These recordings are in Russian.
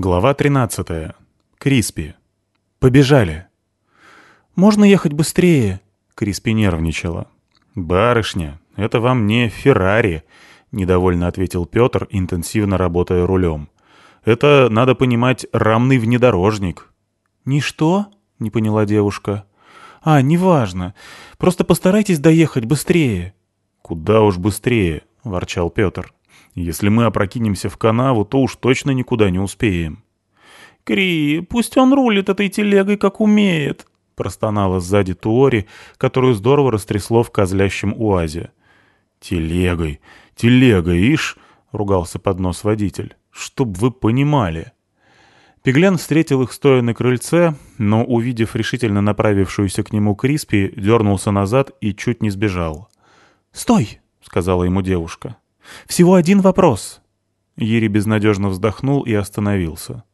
Глава 13. Криспи. Побежали. «Можно ехать быстрее?» Криспи нервничала. «Барышня, это вам не Феррари», — недовольно ответил Петр, интенсивно работая рулем. «Это, надо понимать, рамный внедорожник». «Не что?» — не поняла девушка. «А, неважно. Просто постарайтесь доехать быстрее». «Куда уж быстрее», — ворчал Петр. Если мы опрокинемся в канаву, то уж точно никуда не успеем. «Кри, пусть он рулит этой телегой, как умеет», — простонала сзади Туори, которую здорово растрясло в козлящем уазе. «Телегой, телега, ишь!» — ругался под нос водитель. «Чтоб вы понимали!» Пеглян встретил их стоя на крыльце, но, увидев решительно направившуюся к нему Криспи, дернулся назад и чуть не сбежал. «Стой!» — сказала ему девушка. Всего один вопрос». Ири безнадежно вздохнул и остановился.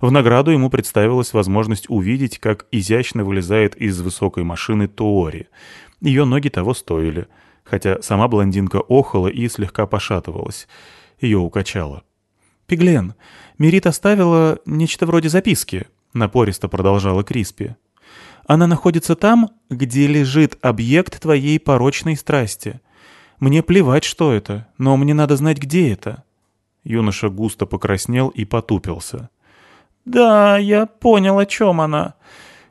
В награду ему представилась возможность увидеть, как изящно вылезает из высокой машины Туори. Ее ноги того стоили, хотя сама блондинка охала и слегка пошатывалась. Ее укачало. «Пиглен, Мерит оставила нечто вроде записки», — напористо продолжала Криспи. «Она находится там, где лежит объект твоей порочной страсти. Мне плевать, что это, но мне надо знать, где это». Юноша густо покраснел и потупился. «Да, я понял, о чем она.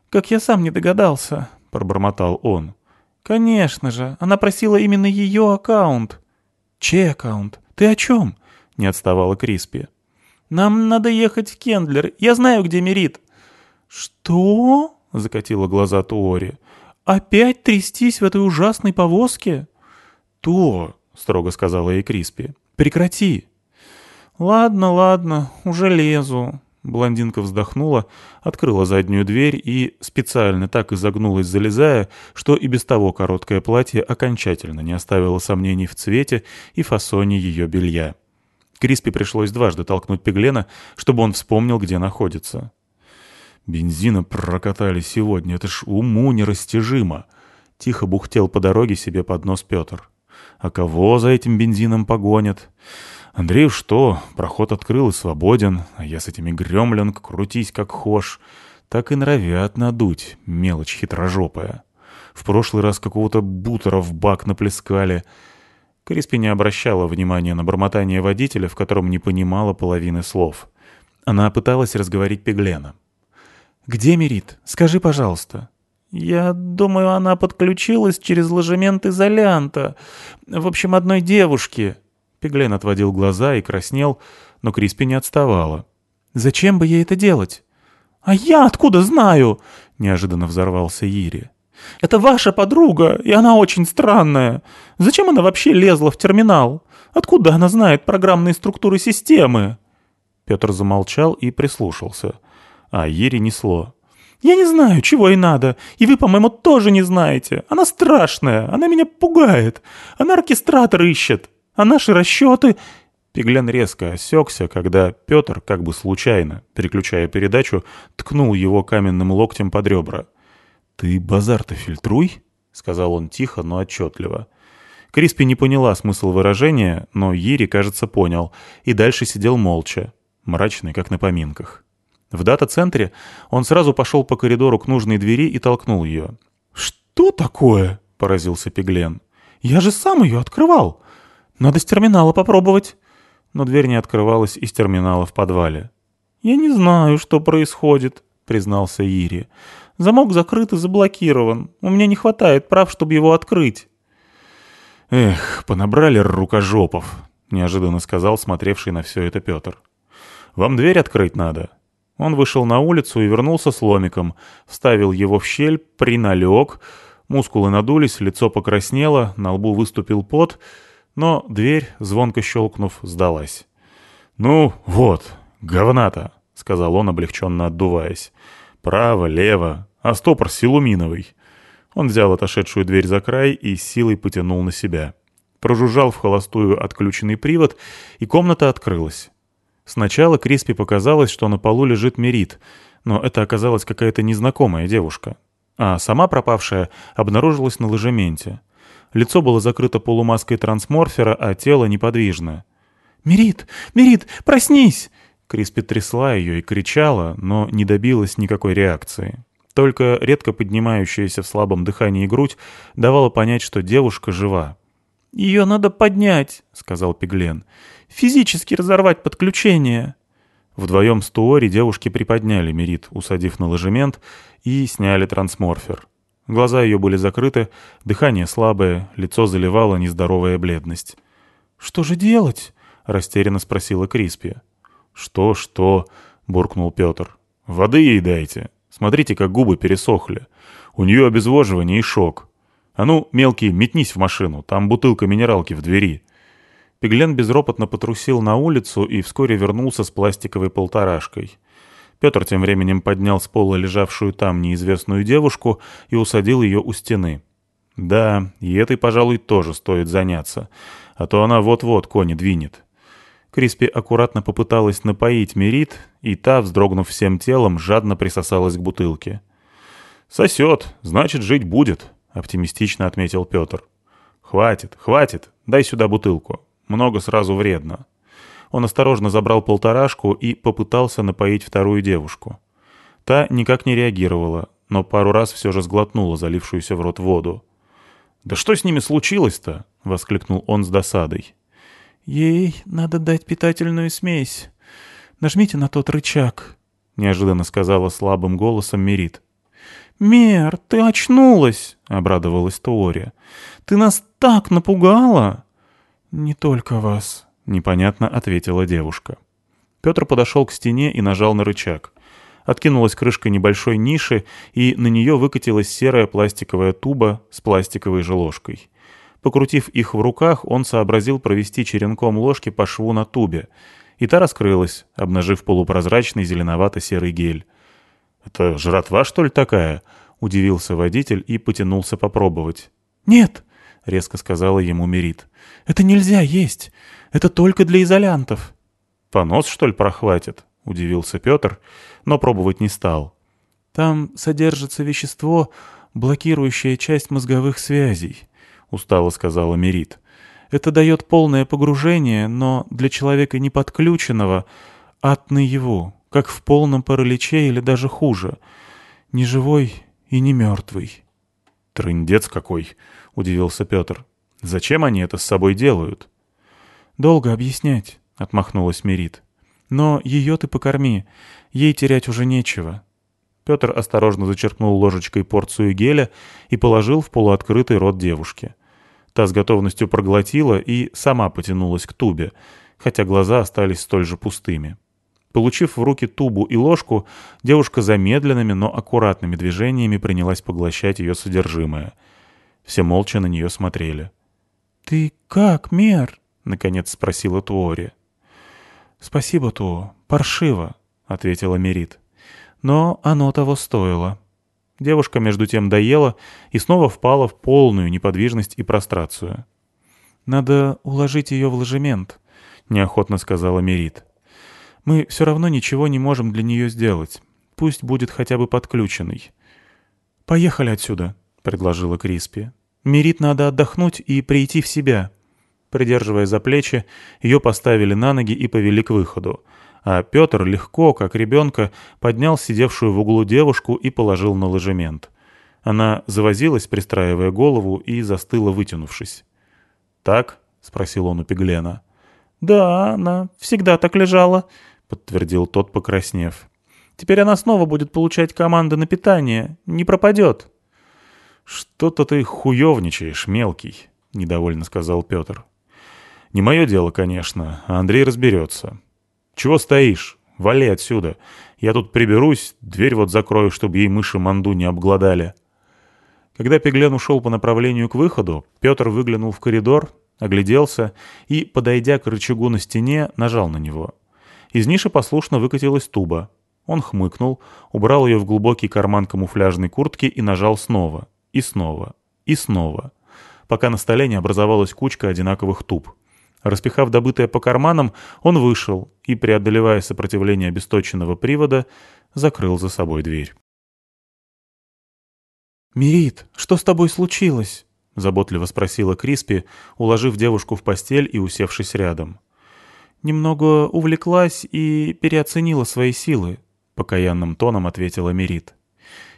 Как я сам не догадался», — пробормотал он. «Конечно же, она просила именно ее аккаунт». «Чей аккаунт? Ты о чем?» — не отставала Криспи. «Нам надо ехать в Кендлер. Я знаю, где Мерит». «Что?» — закатила глаза Туори. «Опять трястись в этой ужасной повозке?» «То», — строго сказала ей Криспи, — «прекрати». «Ладно, ладно, уже лезу». Блондинка вздохнула, открыла заднюю дверь и специально так изогнулась, залезая, что и без того короткое платье окончательно не оставило сомнений в цвете и фасоне ее белья. Криспи пришлось дважды толкнуть Пеглена, чтобы он вспомнил, где находится. «Бензина прокатали сегодня, это ж уму нерастяжимо!» Тихо бухтел по дороге себе под нос Петр. А кого за этим бензином погонят? Андрею что, проход открыл и свободен, а я с этими гремленг крутись как хошь. Так и норовят надуть, мелочь хитрожопая. В прошлый раз какого-то бутера в бак наплескали. Криспи не обращала внимания на бормотание водителя, в котором не понимала половины слов. Она пыталась разговорить Пеглена. «Где Мерит? Скажи, пожалуйста». «Я думаю, она подключилась через ложемент изолянта. В общем, одной девушки». Пеглен отводил глаза и краснел, но Криспи не отставала. «Зачем бы ей это делать?» «А я откуда знаю?» — неожиданно взорвался Ири. «Это ваша подруга, и она очень странная. Зачем она вообще лезла в терминал? Откуда она знает программные структуры системы?» Петр замолчал и прислушался. А Ири несло. Я не знаю, чего ей надо, и вы, по-моему, тоже не знаете. Она страшная, она меня пугает. Она оркестратор ищет, а наши расчеты...» Пеглян резко осекся, когда Петр, как бы случайно, переключая передачу, ткнул его каменным локтем под ребра. «Ты базар-то фильтруй?» — сказал он тихо, но отчетливо. Криспи не поняла смысл выражения, но Ири, кажется, понял, и дальше сидел молча, мрачный, как на поминках. В дата-центре он сразу пошел по коридору к нужной двери и толкнул ее. «Что такое?» — поразился Пиглен. «Я же сам ее открывал. Надо с терминала попробовать». Но дверь не открывалась из терминала в подвале. «Я не знаю, что происходит», — признался Ири. «Замок закрыт и заблокирован. У меня не хватает прав, чтобы его открыть». «Эх, понабрали рукожопов», — неожиданно сказал смотревший на все это Петр. «Вам дверь открыть надо?» Он вышел на улицу и вернулся с ломиком, вставил его в щель, приналег, мускулы надулись, лицо покраснело, на лбу выступил пот, но дверь, звонко щелкнув, сдалась. «Ну, вот, говната», — сказал он, облегченно отдуваясь. «Право, лево, а стопор силуминовый». Он взял отошедшую дверь за край и силой потянул на себя. Прожужжал в холостую отключенный привод, и комната открылась. Сначала Криспи показалось, что на полу лежит Мерит, но это оказалась какая-то незнакомая девушка. А сама пропавшая обнаружилась на ложементе. Лицо было закрыто полумаской трансморфера, а тело неподвижно. «Мерит! Мерит! Проснись!» Криспи трясла ее и кричала, но не добилась никакой реакции. Только редко поднимающаяся в слабом дыхании грудь давала понять, что девушка жива. «Ее надо поднять», — сказал Пиглен. «Физически разорвать подключение». Вдвоем с Туори девушки приподняли Мерит, усадив на ложемент, и сняли трансморфер. Глаза ее были закрыты, дыхание слабое, лицо заливало нездоровая бледность. «Что же делать?» — растерянно спросила Криспи. «Что, что?» — буркнул Петр. «Воды ей дайте. Смотрите, как губы пересохли. У нее обезвоживание и шок. А ну, мелкий, метнись в машину, там бутылка минералки в двери». Пеглен безропотно потрусил на улицу и вскоре вернулся с пластиковой полторашкой. Петр тем временем поднял с пола лежавшую там неизвестную девушку и усадил ее у стены. Да, и этой, пожалуй, тоже стоит заняться, а то она вот-вот кони двинет. Криспи аккуратно попыталась напоить Мерит, и та, вздрогнув всем телом, жадно присосалась к бутылке. «Сосет, значит, жить будет», — оптимистично отметил Петр. «Хватит, хватит, дай сюда бутылку. Много сразу вредно». Он осторожно забрал полторашку и попытался напоить вторую девушку. Та никак не реагировала, но пару раз все же сглотнула залившуюся в рот воду. «Да что с ними случилось-то?» — воскликнул он с досадой. «Ей надо дать питательную смесь. Нажмите на тот рычаг», — неожиданно сказала слабым голосом Мерит. «Мер, ты очнулась!» — обрадовалась Туори. «Ты нас так напугала!» «Не только вас», — непонятно ответила девушка. Петр подошел к стене и нажал на рычаг. Откинулась крышка небольшой ниши, и на нее выкатилась серая пластиковая туба с пластиковой же ложкой. Покрутив их в руках, он сообразил провести черенком ложки по шву на тубе, и та раскрылась, обнажив полупрозрачный зеленовато-серый гель. «Это жратва, что ли, такая?» — удивился водитель и потянулся попробовать. «Нет!» — резко сказала ему Мерит. «Это нельзя есть! Это только для изолянтов!» «Понос, что ли, прохватит?» — удивился Петр, но пробовать не стал. «Там содержится вещество, блокирующее часть мозговых связей. — устало сказала Мерит. «Это дает полное погружение, но для человека неподключенного ад наяву, как в полном параличе или даже хуже. Не живой и не мертвый». «Трындец какой!» — удивился Петр. «Зачем они это с собой делают?» «Долго объяснять», — отмахнулась Мерит. «Но ее ты покорми, ей терять уже нечего. Петр осторожно зачерпнул ложечкой порцию геля и положил в полуоткрытый рот девушки. Та с готовностью проглотила и сама потянулась к тубе, хотя глаза остались столь же пустыми. Получив в руки тубу и ложку, девушка замедленными, но аккуратными движениями принялась поглощать ее содержимое. Все молча на нее смотрели. «Ты как, Мер?» — наконец спросила Туори. «Спасибо, Ту, паршиво», — ответила Мерит. «Но оно того стоило». Девушка между тем доела и снова впала в полную неподвижность и прострацию. «Надо уложить ее в ложемент», — неохотно сказала Мерит. «Мы все равно ничего не можем для нее сделать. Пусть будет хотя бы подключенный». «Поехали отсюда», — предложила Криспи. «Мерит надо отдохнуть и прийти в себя». Придерживая за плечи, ее поставили на ноги и повели к выходу — а Петр легко, как ребенка, поднял сидевшую в углу девушку и положил на ложемент. Она завозилась, пристраивая голову, и застыла, вытянувшись. «Так?» — спросил он у Пеглена. «Да, она всегда так лежала», — подтвердил тот, покраснев. «Теперь она снова будет получать команды на питание. Не пропадет». «Что-то ты хуевничаешь, мелкий», — недовольно сказал Петр. «Не мое дело, конечно, а Андрей разберется. «Чего стоишь? Вали отсюда. Я тут приберусь, дверь вот закрою, чтобы ей мыши манду не обглодали». Когда Пеглен ушел по направлению к выходу, Петр выглянул в коридор, огляделся и, подойдя к рычагу на стене, нажал на него. Из ниши послушно выкатилась туба. Он хмыкнул, убрал ее в глубокий карман камуфляжной куртки и нажал снова, и снова, и снова, пока на столе не образовалась кучка одинаковых туб. Распихав добытое по карманам, он вышел и, преодолевая сопротивление обесточенного привода, закрыл за собой дверь. «Мирит, что с тобой случилось?» — заботливо спросила Криспи, уложив девушку в постель и усевшись рядом. «Немного увлеклась и переоценила свои силы», — покаянным тоном ответила Мерит.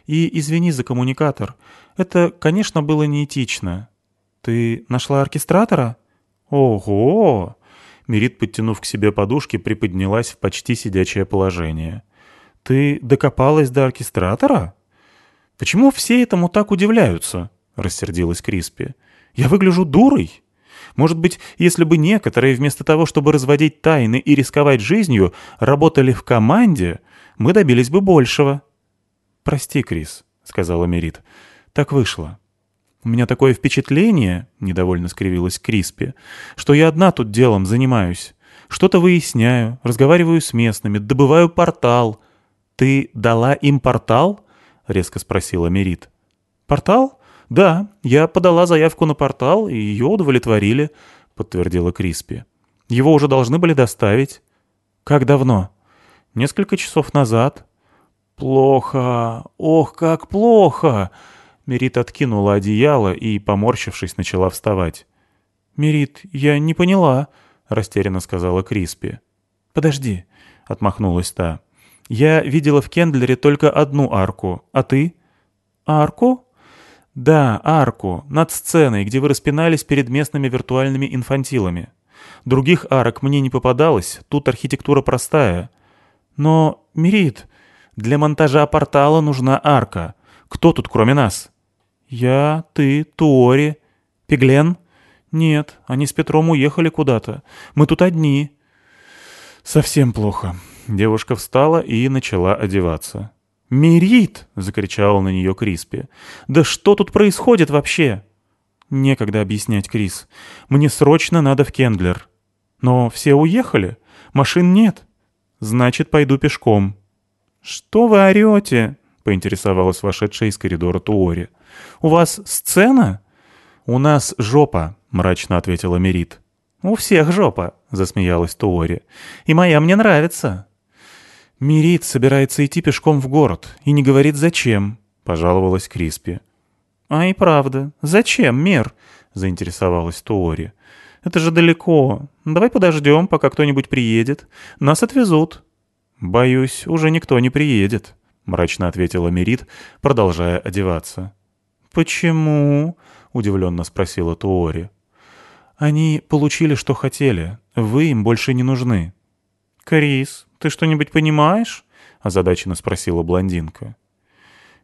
«И извини за коммуникатор. Это, конечно, было неэтично. Ты нашла оркестратора?» «Ого!» Мерит, подтянув к себе подушки, приподнялась в почти сидячее положение. «Ты докопалась до оркестратора?» «Почему все этому так удивляются?» — рассердилась Криспи. «Я выгляжу дурой?» Может быть, если бы некоторые вместо того, чтобы разводить тайны и рисковать жизнью, работали в команде, мы добились бы большего. «Прости, Крис», — сказала Мерит. «Так вышло. У меня такое впечатление, — недовольно скривилась Криспи, — что я одна тут делом занимаюсь. Что-то выясняю, разговариваю с местными, добываю портал. Ты дала им портал? — резко спросила Мерит. «Портал? Да, я подала заявку на портал, и ее удовлетворили», — подтвердила Криспи. «Его уже должны были доставить». «Как давно?» «Несколько часов назад». «Плохо! Ох, как плохо!» Мерит откинула одеяло и, поморщившись, начала вставать. «Мерит, я не поняла», — растерянно сказала Криспи. «Подожди», — отмахнулась та. «Я видела в Кендлере только одну арку, а ты?» «Арку?» «Да, арку, над сценой, где вы распинались перед местными виртуальными инфантилами. Других арок мне не попадалось, тут архитектура простая. Но, Мерит, для монтажа портала нужна арка. Кто тут кроме нас?» «Я, ты, Туори. Пиглен?» «Нет, они с Петром уехали куда-то. Мы тут одни». «Совсем плохо». Девушка встала и начала одеваться. «Мерит!» — закричал на нее Криспи. «Да что тут происходит вообще?» «Некогда объяснять, Крис. Мне срочно надо в Кендлер». «Но все уехали. Машин нет. Значит, пойду пешком». «Что вы орете?» — поинтересовалась вошедшая из коридора Туори. «У вас сцена?» «У нас жопа», — мрачно ответила Мерит. «У всех жопа», — засмеялась Туори. «И моя мне нравится». «Мерит собирается идти пешком в город и не говорит, зачем», — пожаловалась Криспи. «А и правда. Зачем, Мер?» — заинтересовалась Туори. «Это же далеко. Давай подождем, пока кто-нибудь приедет. Нас отвезут». «Боюсь, уже никто не приедет», — мрачно ответила Мерит, продолжая одеваться. «Почему?» — удивленно спросила Туори. «Они получили, что хотели. Вы им больше не нужны». «Крис, ты что-нибудь понимаешь?» — озадаченно спросила блондинка.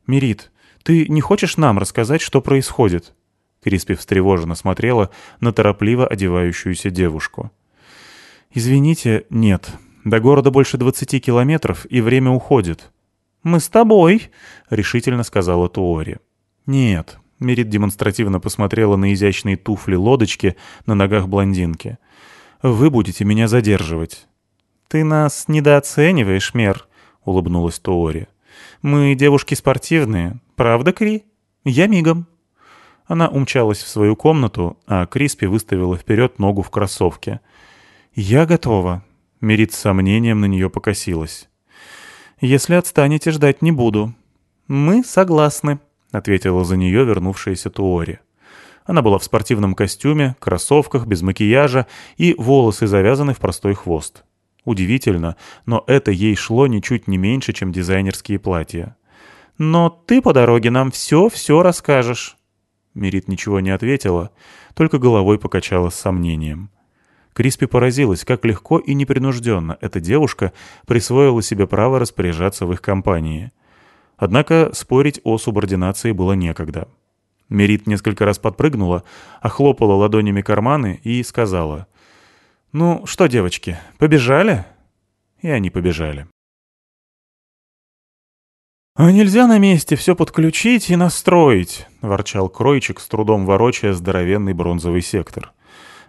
«Мерит, ты не хочешь нам рассказать, что происходит?» Криспи встревоженно смотрела на торопливо одевающуюся девушку. «Извините, нет. До города больше двадцати километров, и время уходит». «Мы с тобой», — решительно сказала Туори. «Нет». Мерит демонстративно посмотрела на изящные туфли-лодочки на ногах блондинки. «Вы будете меня задерживать». «Ты нас недооцениваешь, Мер», — улыбнулась Туори. «Мы девушки спортивные, правда, Кри? Я мигом». Она умчалась в свою комнату, а Криспи выставила вперед ногу в кроссовке. «Я готова», — Мерит с сомнением на нее покосилась. «Если отстанете, ждать не буду». «Мы согласны», — ответила за нее вернувшаяся Туори. Она была в спортивном костюме, кроссовках, без макияжа и волосы завязаны в простой хвост. Удивительно, но это ей шло ничуть не меньше, чем дизайнерские платья. «Но ты по дороге нам все-все расскажешь». Мирит ничего не ответила, только головой покачала с сомнением. Криспи поразилась, как легко и непринужденно эта девушка присвоила себе право распоряжаться в их компании. Однако спорить о субординации было некогда. Мерит несколько раз подпрыгнула, охлопала ладонями карманы и сказала «Ну что, девочки, побежали?» И они побежали. «А нельзя на месте все подключить и настроить?» — ворчал Кройчик, с трудом ворочая здоровенный бронзовый сектор.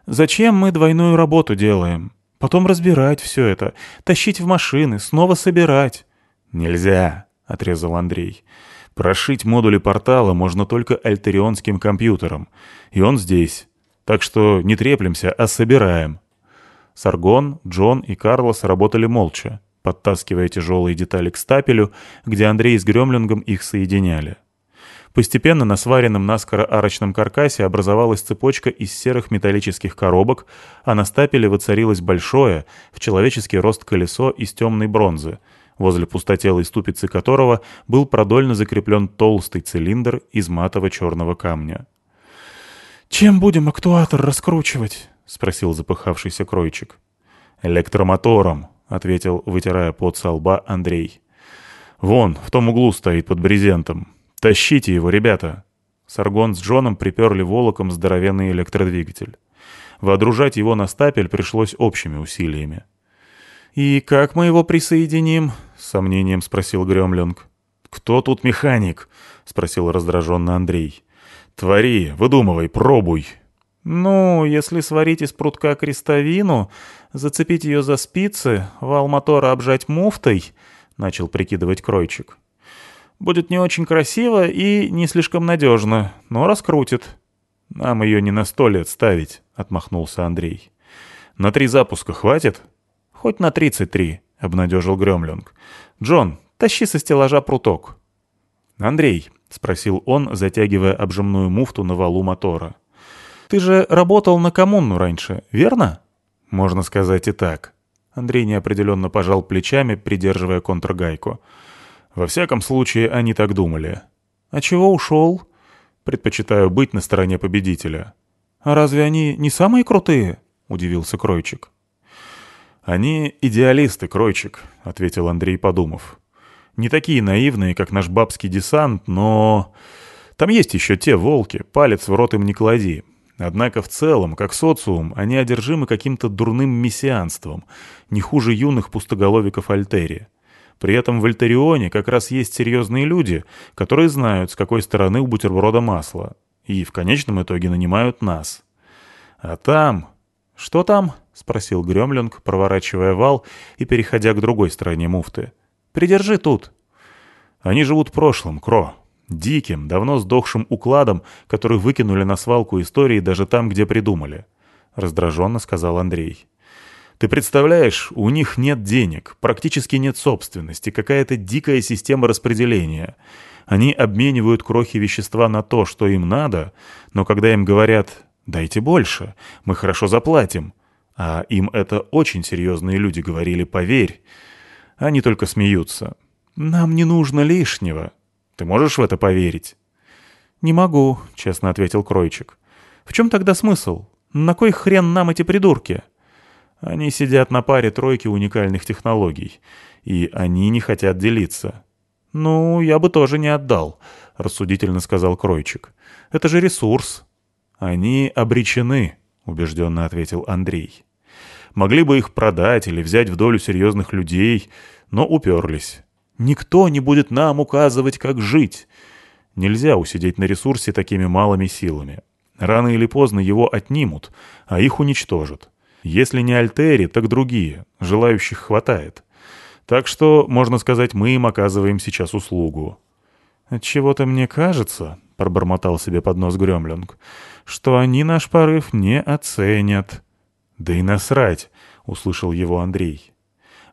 «Зачем мы двойную работу делаем? Потом разбирать все это, тащить в машины, снова собирать». «Нельзя», — отрезал Андрей. «Прошить модули портала можно только альтерионским компьютером, и он здесь. Так что не треплемся, а собираем». Саргон, Джон и Карлос работали молча, подтаскивая тяжелые детали к стапелю, где Андрей с Гремлингом их соединяли. Постепенно на сваренном наскоро арочном каркасе образовалась цепочка из серых металлических коробок, а на стапеле воцарилось большое, в человеческий рост колесо из темной бронзы, возле пустотелой ступицы которого был продольно закреплен толстый цилиндр из матово-черного камня. «Чем будем актуатор раскручивать?» — спросил запыхавшийся кройчик. «Электромотором», — ответил, вытирая пот со лба Андрей. «Вон, в том углу стоит под брезентом. Тащите его, ребята!» Саргон с Джоном приперли волоком здоровенный электродвигатель. Водружать его на стапель пришлось общими усилиями. «И как мы его присоединим?» — с сомнением спросил Гремлинг. «Кто тут механик?» — спросил раздраженно Андрей. «Твори, выдумывай, пробуй». «Ну, если сварить из прутка крестовину, зацепить ее за спицы, вал мотора обжать муфтой», — начал прикидывать кройчик. «Будет не очень красиво и не слишком надежно, но раскрутит». «Нам ее не на сто лет ставить», — отмахнулся Андрей. «На три запуска хватит?» «Хоть на тридцать три», — обнадежил Гремлинг. «Джон, тащи со стеллажа пруток». «Андрей», — спросил он, затягивая обжимную муфту на валу мотора. «Ты же работал на коммуну раньше, верно?» «Можно сказать и так». Андрей неопределенно пожал плечами, придерживая контргайку. «Во всяком случае, они так думали». «А чего ушел?» «Предпочитаю быть на стороне победителя». «А разве они не самые крутые?» — удивился Кройчик. «Они идеалисты, Кройчик», — ответил Андрей, подумав. «Не такие наивные, как наш бабский десант, но... Там есть еще те волки, палец в рот им не клади. Однако в целом, как социум, они одержимы каким-то дурным мессианством, не хуже юных пустоголовиков Альтерии. При этом в Альтерионе как раз есть серьезные люди, которые знают, с какой стороны у бутерброда масло, и в конечном итоге нанимают нас. А там... Что там? — спросил Гремлинг, проворачивая вал и переходя к другой стороне муфты. «Придержи тут». «Они живут в прошлом, Кро. Диким, давно сдохшим укладом, который выкинули на свалку истории даже там, где придумали», — раздраженно сказал Андрей. «Ты представляешь, у них нет денег, практически нет собственности, какая-то дикая система распределения». Они обменивают крохи вещества на то, что им надо, но когда им говорят «дайте больше, мы хорошо заплатим», а им это очень серьезные люди говорили, поверь. Они только смеются. Нам не нужно лишнего. Ты можешь в это поверить? «Не могу», — честно ответил Кройчик. «В чем тогда смысл? На кой хрен нам эти придурки?» Они сидят на паре тройки уникальных технологий, и они не хотят делиться. «Ну, я бы тоже не отдал», — рассудительно сказал Кройчик. «Это же ресурс». «Они обречены», — убежденно ответил Андрей. Могли бы их продать или взять в долю серьезных людей, но уперлись. Никто не будет нам указывать, как жить. Нельзя усидеть на ресурсе такими малыми силами. Рано или поздно его отнимут, а их уничтожат. Если не Альтери, так другие. Желающих хватает. Так что, можно сказать, мы им оказываем сейчас услугу. «Отчего-то мне кажется», — пробормотал себе под нос Гремлинг, — «что они наш порыв не оценят». «Да и насрать», — услышал его Андрей.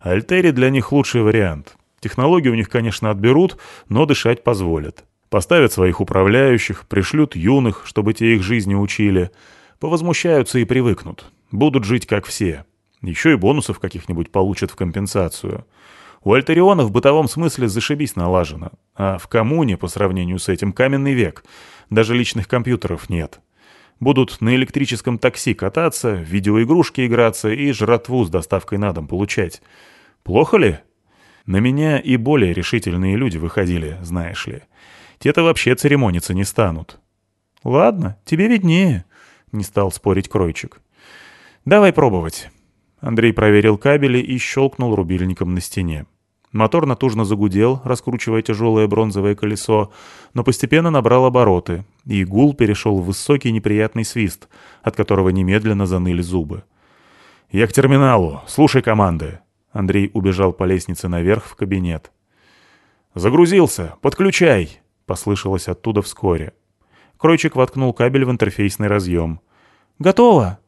«Альтери для них лучший вариант. Технологии у них, конечно, отберут, но дышать позволят. Поставят своих управляющих, пришлют юных, чтобы те их жизни учили. Повозмущаются и привыкнут. Будут жить как все. Еще и бонусов каких-нибудь получат в компенсацию. У Альтериона в бытовом смысле зашибись налажено. А в коммуне, по сравнению с этим, каменный век. Даже личных компьютеров нет. Будут на электрическом такси кататься, в видеоигрушки играться и жратву с доставкой на дом получать. Плохо ли? На меня и более решительные люди выходили, знаешь ли. Те-то вообще церемониться не станут. «Ладно, тебе виднее», — не стал спорить Кройчик. «Давай пробовать». Андрей проверил кабели и щелкнул рубильником на стене. Мотор натужно загудел, раскручивая тяжелое бронзовое колесо, но постепенно набрал обороты, и гул перешел в высокий неприятный свист, от которого немедленно заныли зубы. «Я к терминалу. Слушай команды». Андрей убежал по лестнице наверх в кабинет. «Загрузился. Подключай!» — послышалось оттуда вскоре. Кройчик воткнул кабель в интерфейсный разъем. «Готово!»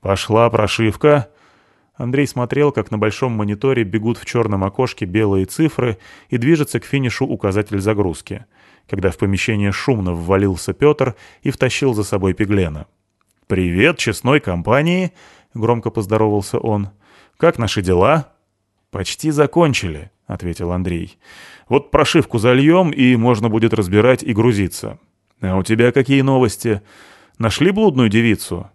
«Пошла прошивка!» Андрей смотрел, как на большом мониторе бегут в черном окошке белые цифры и движется к финишу указатель загрузки, когда в помещение шумно ввалился Петр и втащил за собой Пеглена. «Привет, честной компании!» — громко поздоровался он. «Как наши дела?» «Почти закончили», — ответил Андрей. «Вот прошивку зальем, и можно будет разбирать и грузиться. А у тебя какие новости? Нашли блудную девицу?»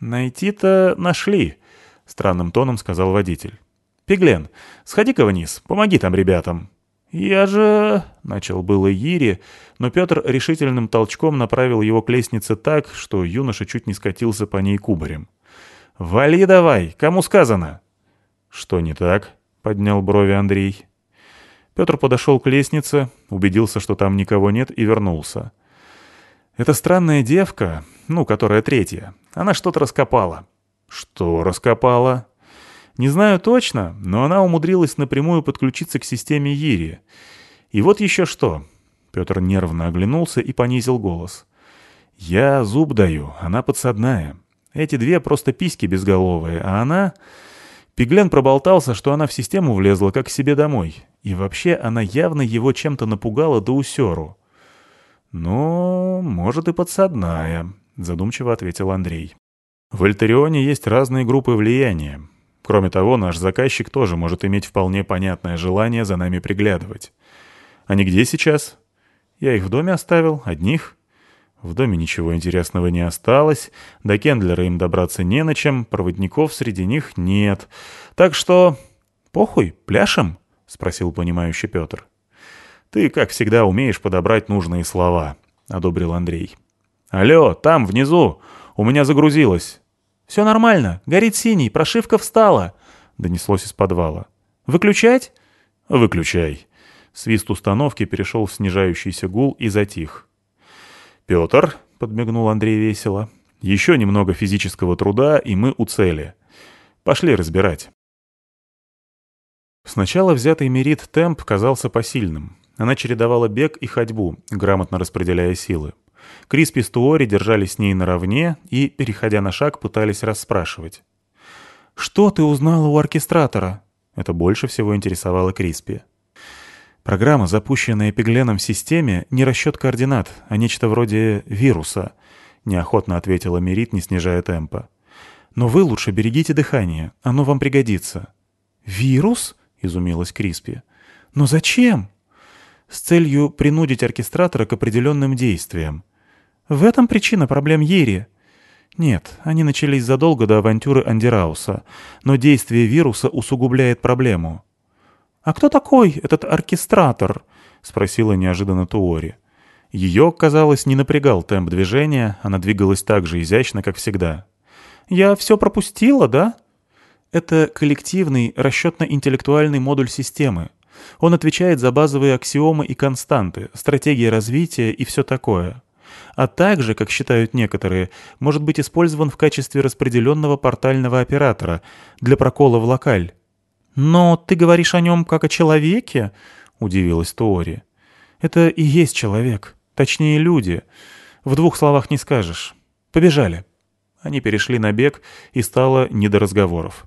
«Найти-то нашли», — странным тоном сказал водитель. «Пиглен, сходи-ка вниз, помоги там ребятам». «Я же...» — начал было Ири, но Петр решительным толчком направил его к лестнице так, что юноша чуть не скатился по ней кубарем. «Вали давай, кому сказано?» «Что не так?» — поднял брови Андрей. Петр подошел к лестнице, убедился, что там никого нет, и вернулся. «Эта странная девка, ну, которая третья, она что-то раскопала. Что раскопала? Не знаю точно, но она умудрилась напрямую подключиться к системе Ири. И вот еще что. Петр нервно оглянулся и понизил голос. «Я зуб даю, она подсадная. Эти две просто письки безголовые, а она...» Пиглен проболтался, что она в систему влезла как к себе домой. И вообще она явно его чем-то напугала до усеру. «Ну, может и подсадная», — задумчиво ответил Андрей. В Альтерионе есть разные группы влияния. Кроме того, наш заказчик тоже может иметь вполне понятное желание за нами приглядывать. Они где сейчас? Я их в доме оставил, одних. В доме ничего интересного не осталось, до Кендлера им добраться не на чем, проводников среди них нет. Так что... Похуй, пляшем? — спросил понимающий Петр. «Ты, как всегда, умеешь подобрать нужные слова», — одобрил Андрей. «Алло, там, внизу! У меня загрузилось». «Все нормально. Горит синий. Прошивка встала», — донеслось из подвала. «Выключать?» «Выключай». Свист установки перешел в снижающийся гул и затих. «Петр», — подмигнул Андрей весело, — «еще немного физического труда, и мы у цели. Пошли разбирать». Сначала взятый Мерит темп казался посильным. Она чередовала бег и ходьбу, грамотно распределяя силы. Криспи с Туори держались с ней наравне и, переходя на шаг, пытались расспрашивать. «Что ты узнала у оркестратора?» Это больше всего интересовало Криспи. Программа, запущенная Пигленом в системе, не расчет координат, а нечто вроде вируса, неохотно ответила Мерит, не снижая темпа. Но вы лучше берегите дыхание, оно вам пригодится. Вирус? изумилась Криспи. Но зачем? С целью принудить оркестратора к определенным действиям. В этом причина проблем Ири. Нет, они начались задолго до авантюры Андерауса, но действие вируса усугубляет проблему. «А кто такой этот оркестратор?» — спросила неожиданно Туори. Ее, казалось, не напрягал темп движения, она двигалась так же изящно, как всегда. «Я все пропустила, да?» Это коллективный расчетно-интеллектуальный модуль системы. Он отвечает за базовые аксиомы и константы, стратегии развития и все такое а также, как считают некоторые, может быть использован в качестве распределенного портального оператора для прокола в локаль. «Но ты говоришь о нем как о человеке?» — удивилась Тоори. «Это и есть человек, точнее люди. В двух словах не скажешь. Побежали». Они перешли на бег, и стало не до разговоров.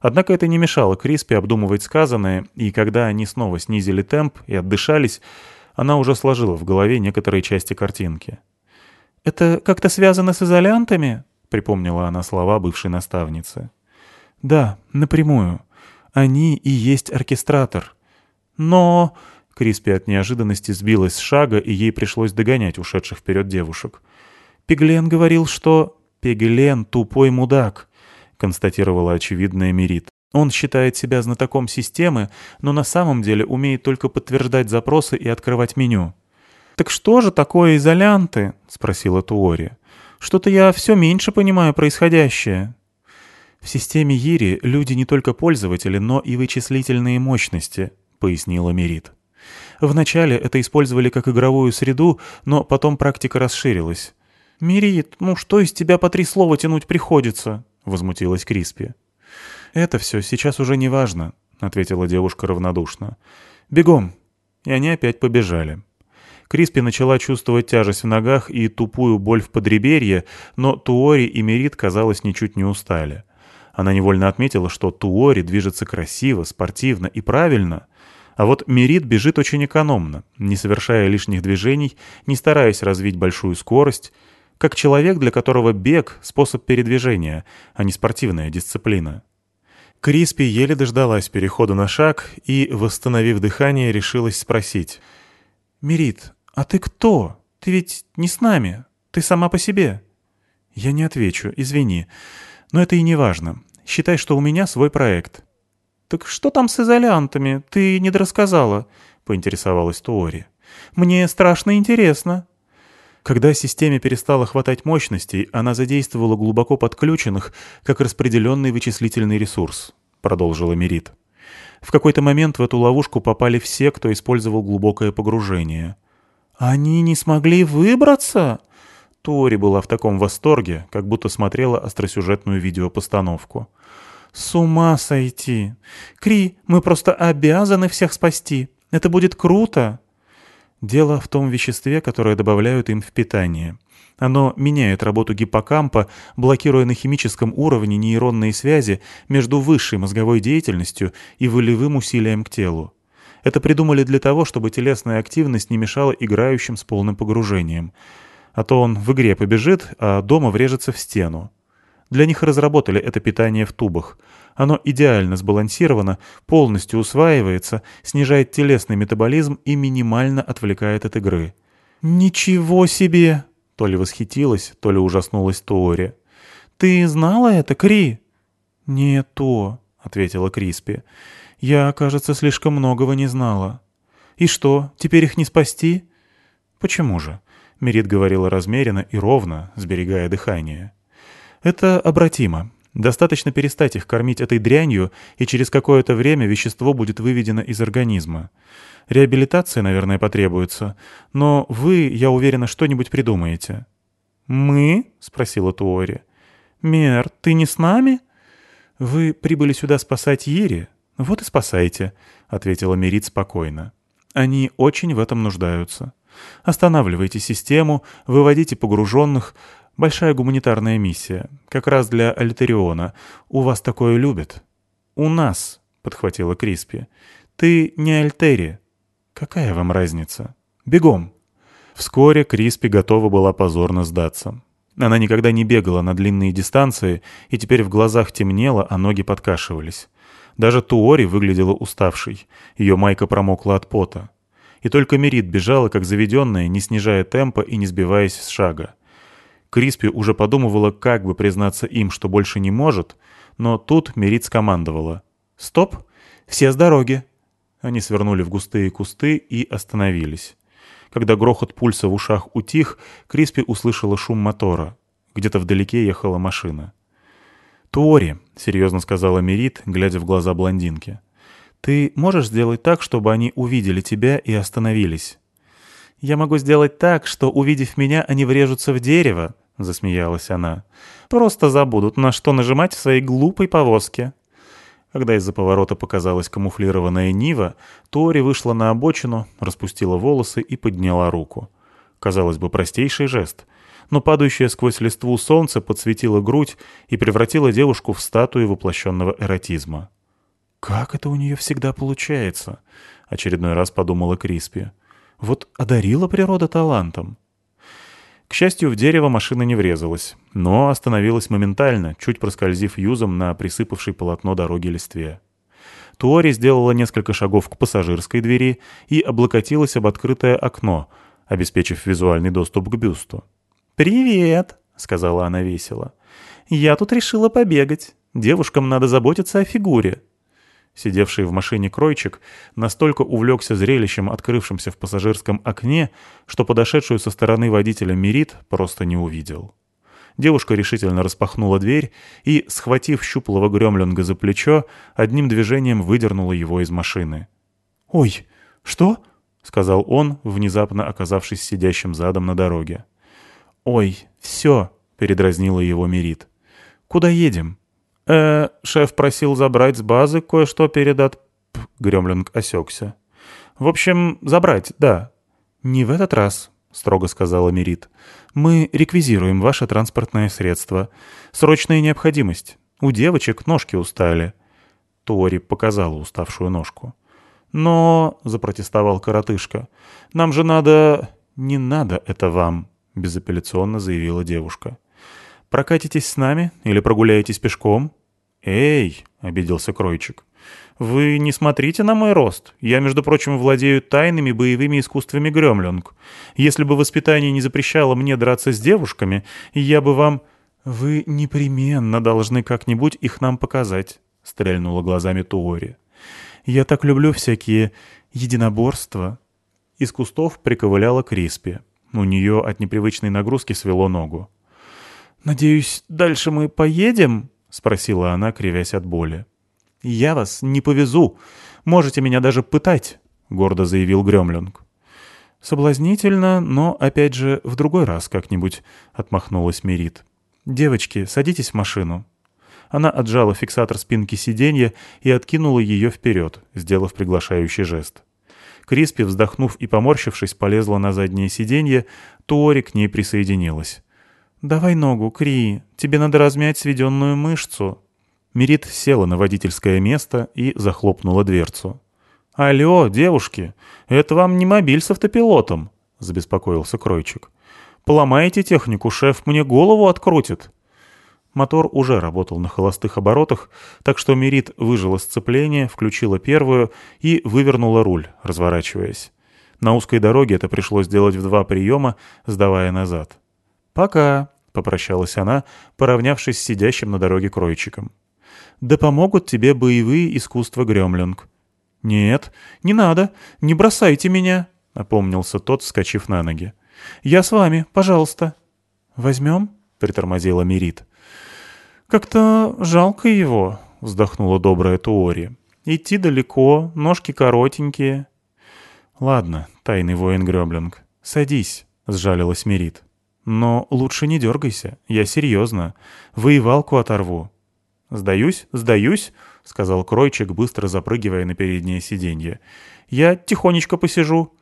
Однако это не мешало Криспи обдумывать сказанное, и когда они снова снизили темп и отдышались, она уже сложила в голове некоторые части картинки. «Это как-то связано с изолянтами?» — припомнила она слова бывшей наставницы. «Да, напрямую. Они и есть оркестратор. Но...» Криспи от неожиданности сбилась с шага, и ей пришлось догонять ушедших вперед девушек. «Пеглен говорил, что...» «Пеглен — тупой мудак», — констатировала очевидная Мерит. «Он считает себя знатоком системы, но на самом деле умеет только подтверждать запросы и открывать меню». «Так что же такое изолянты?» — спросила Туори. «Что-то я все меньше понимаю происходящее». «В системе Ири люди не только пользователи, но и вычислительные мощности», — пояснила Мерит. «Вначале это использовали как игровую среду, но потом практика расширилась». «Мерит, ну что из тебя по три слова тянуть приходится?» — возмутилась Криспи. «Это все сейчас уже не важно», — ответила девушка равнодушно. «Бегом!» И они опять побежали. Криспи начала чувствовать тяжесть в ногах и тупую боль в подреберье, но Туори и Мерит, казалось, ничуть не устали. Она невольно отметила, что Туори движется красиво, спортивно и правильно, а вот Мерит бежит очень экономно, не совершая лишних движений, не стараясь развить большую скорость, как человек, для которого бег — способ передвижения, а не спортивная дисциплина. Криспи еле дождалась перехода на шаг и, восстановив дыхание, решилась спросить. «Мерит, а ты кто? Ты ведь не с нами. Ты сама по себе». «Я не отвечу, извини. Но это и не важно. Считай, что у меня свой проект». «Так что там с изолянтами? Ты не дорассказала», — поинтересовалась Туори. «Мне страшно интересно». Когда системе перестало хватать мощностей, она задействовала глубоко подключенных как распределенный вычислительный ресурс, продолжила Мерит. В какой-то момент в эту ловушку попали все, кто использовал глубокое погружение. «Они не смогли выбраться?» Тори была в таком восторге, как будто смотрела остросюжетную видеопостановку. «С ума сойти! Кри, мы просто обязаны всех спасти! Это будет круто!» Дело в том веществе, которое добавляют им в питание. Оно меняет работу гиппокампа, блокируя на химическом уровне нейронные связи между высшей мозговой деятельностью и волевым усилием к телу. Это придумали для того, чтобы телесная активность не мешала играющим с полным погружением. А то он в игре побежит, а дома врежется в стену. Для них разработали это питание в тубах — оно идеально сбалансировано, полностью усваивается, снижает телесный метаболизм и минимально отвлекает от игры. «Ничего себе!» — то ли восхитилась, то ли ужаснулась Туори. «Ты знала это, Кри?» «Не то», — ответила Криспи. «Я, кажется, слишком многого не знала». «И что, теперь их не спасти?» «Почему же?» — Мерит говорила размеренно и ровно, сберегая дыхание. «Это обратимо. Достаточно перестать их кормить этой дрянью, и через какое-то время вещество будет выведено из организма. Реабилитация, наверное, потребуется, но вы, я уверена, что-нибудь придумаете». «Мы?» — спросила Туори. «Мер, ты не с нами?» «Вы прибыли сюда спасать Ири? Вот и спасайте», — ответила Мерит спокойно. «Они очень в этом нуждаются. Останавливайте систему, выводите погруженных, Большая гуманитарная миссия. Как раз для Альтериона. У вас такое любят». «У нас», — подхватила Криспи. «Ты не Альтери». «Какая вам разница? Бегом». Вскоре Криспи готова была позорно сдаться. Она никогда не бегала на длинные дистанции, и теперь в глазах темнело, а ноги подкашивались. Даже Туори выглядела уставшей. Ее майка промокла от пота. И только Мерит бежала, как заведенная, не снижая темпа и не сбиваясь с шага. Криспи уже подумывала, как бы признаться им, что больше не может, но тут Мерит скомандовала. «Стоп! Все с дороги!» Они свернули в густые кусты и остановились. Когда грохот пульса в ушах утих, Криспи услышала шум мотора. Где-то вдалеке ехала машина. «Туори», — серьезно сказала Мерит, глядя в глаза блондинки, — «ты можешь сделать так, чтобы они увидели тебя и остановились?» «Я могу сделать так, что, увидев меня, они врежутся в дерево», — засмеялась она. «Просто забудут, на что нажимать в своей глупой повозке». Когда из-за поворота показалась камуфлированная Нива, Тори вышла на обочину, распустила волосы и подняла руку. Казалось бы, простейший жест. Но падающее сквозь листву солнце подсветило грудь и превратило девушку в статую воплощенного эротизма. «Как это у нее всегда получается?» — очередной раз подумала Криспи. Вот одарила природа талантом. К счастью, в дерево машина не врезалась, но остановилась моментально, чуть проскользив юзом на присыпавшей полотно дороги листве. Туори сделала несколько шагов к пассажирской двери и облокотилась об открытое окно, обеспечив визуальный доступ к бюсту. «Привет!» — сказала она весело. «Я тут решила побегать. Девушкам надо заботиться о фигуре. Сидевший в машине кройчик настолько увлекся зрелищем, открывшимся в пассажирском окне, что подошедшую со стороны водителя Мерит просто не увидел. Девушка решительно распахнула дверь и, схватив щуплого гремлинга за плечо, одним движением выдернула его из машины. «Ой, что?» — сказал он, внезапно оказавшись сидящим задом на дороге. «Ой, все!» — передразнила его Мерит. «Куда едем?» Э шеф просил забрать с базы кое-что перед от...» Гремлинг осекся. «В общем, забрать, да». «Не в этот раз», — строго сказала Мерит. «Мы реквизируем ваше транспортное средство. Срочная необходимость. У девочек ножки устали». Тори показала уставшую ножку. «Но...» — запротестовал коротышка. «Нам же надо...» «Не надо это вам», — безапелляционно заявила девушка. «Прокатитесь с нами или прогуляетесь пешком?» «Эй!» — обиделся Кройчик. «Вы не смотрите на мой рост. Я, между прочим, владею тайными боевыми искусствами Гремлинг. Если бы воспитание не запрещало мне драться с девушками, я бы вам...» «Вы непременно должны как-нибудь их нам показать», — стрельнула глазами Туори. «Я так люблю всякие единоборства». Из кустов приковыляла Криспи. У нее от непривычной нагрузки свело ногу. «Надеюсь, дальше мы поедем?» — спросила она, кривясь от боли. «Я вас не повезу. Можете меня даже пытать», — гордо заявил Гремлинг. «Соблазнительно, но, опять же, в другой раз как-нибудь», — отмахнулась Мерит. «Девочки, садитесь в машину». Она отжала фиксатор спинки сиденья и откинула ее вперед, сделав приглашающий жест. Криспи, вздохнув и поморщившись, полезла на заднее сиденье, Туори к ней присоединилась. «Давай ногу, Кри, тебе надо размять сведенную мышцу». Мерит села на водительское место и захлопнула дверцу. «Алло, девушки, это вам не мобиль с автопилотом», — забеспокоился Кройчик. «Поломаете технику, шеф мне голову открутит». Мотор уже работал на холостых оборотах, так что Мерит выжила сцепление, включила первую и вывернула руль, разворачиваясь. На узкой дороге это пришлось делать в два приема, сдавая назад. «Пока», — попрощалась она, поравнявшись с сидящим на дороге кройчиком да помогут тебе боевые искусства Гремлинг». «Нет, не надо, не бросайте меня», — опомнился тот, вскочив на ноги. «Я с вами, пожалуйста». «Возьмем?» — притормозила Мерит. «Как-то жалко его», — вздохнула добрая Туори. «Идти далеко, ножки коротенькие». «Ладно, тайный воин Гремлинг, садись», — сжалилась Мерит. «Но лучше не дергайся, я серьезно. Воевалку оторву. «Сдаюсь, сдаюсь», — сказал Кройчик, быстро запрыгивая на переднее сиденье. «Я тихонечко посижу».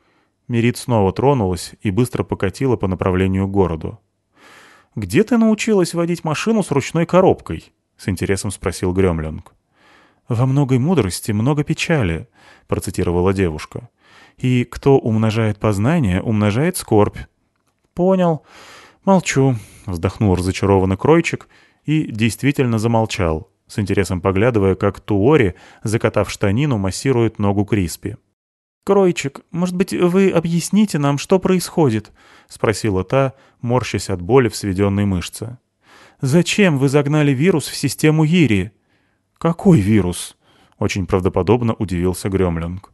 Мерит снова тронулась и быстро покатила по направлению к городу. «Где ты научилась водить машину с ручной коробкой?» — с интересом спросил Гремлинг. «Во многой мудрости много печали», — процитировала девушка. «И кто умножает познание, умножает скорбь». «Понял. Молчу», — вздохнул разочарованно Кройчик и действительно замолчал, с интересом поглядывая, как Туори, закатав штанину, массирует ногу Криспи. «Кройчик, может быть, вы объясните нам, что происходит?» — спросила та, морщась от боли в сведенной мышце. «Зачем вы загнали вирус в систему Ири?» «Какой вирус?» — очень правдоподобно удивился Гремлинг.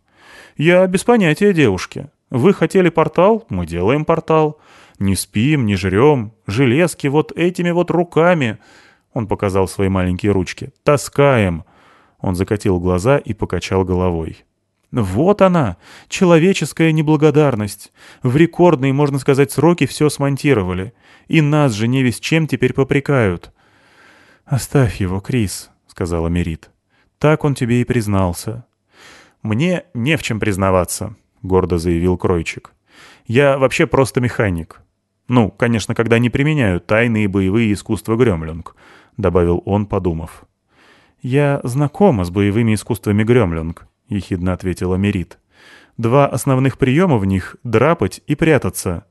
«Я без понятия, девушки. Вы хотели портал? Мы делаем портал. Не спим, не жрем. Железки вот этими вот руками. Он показал свои маленькие ручки. «Таскаем!» Он закатил глаза и покачал головой. «Вот она, человеческая неблагодарность. В рекордные, можно сказать, сроки все смонтировали. И нас же не весь чем теперь попрекают». «Оставь его, Крис», — сказала Мерит. «Так он тебе и признался». «Мне не в чем признаваться», — гордо заявил Кройчик. «Я вообще просто механик. Ну, конечно, когда не применяю тайные боевые искусства Гремлинг. — добавил он, подумав. «Я знакома с боевыми искусствами Гремлинг», — ехидно ответила Мерит. «Два основных приема в них — драпать и прятаться».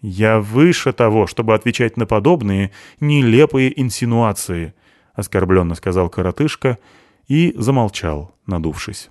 «Я выше того, чтобы отвечать на подобные нелепые инсинуации», — оскорбленно сказал коротышка и замолчал, надувшись.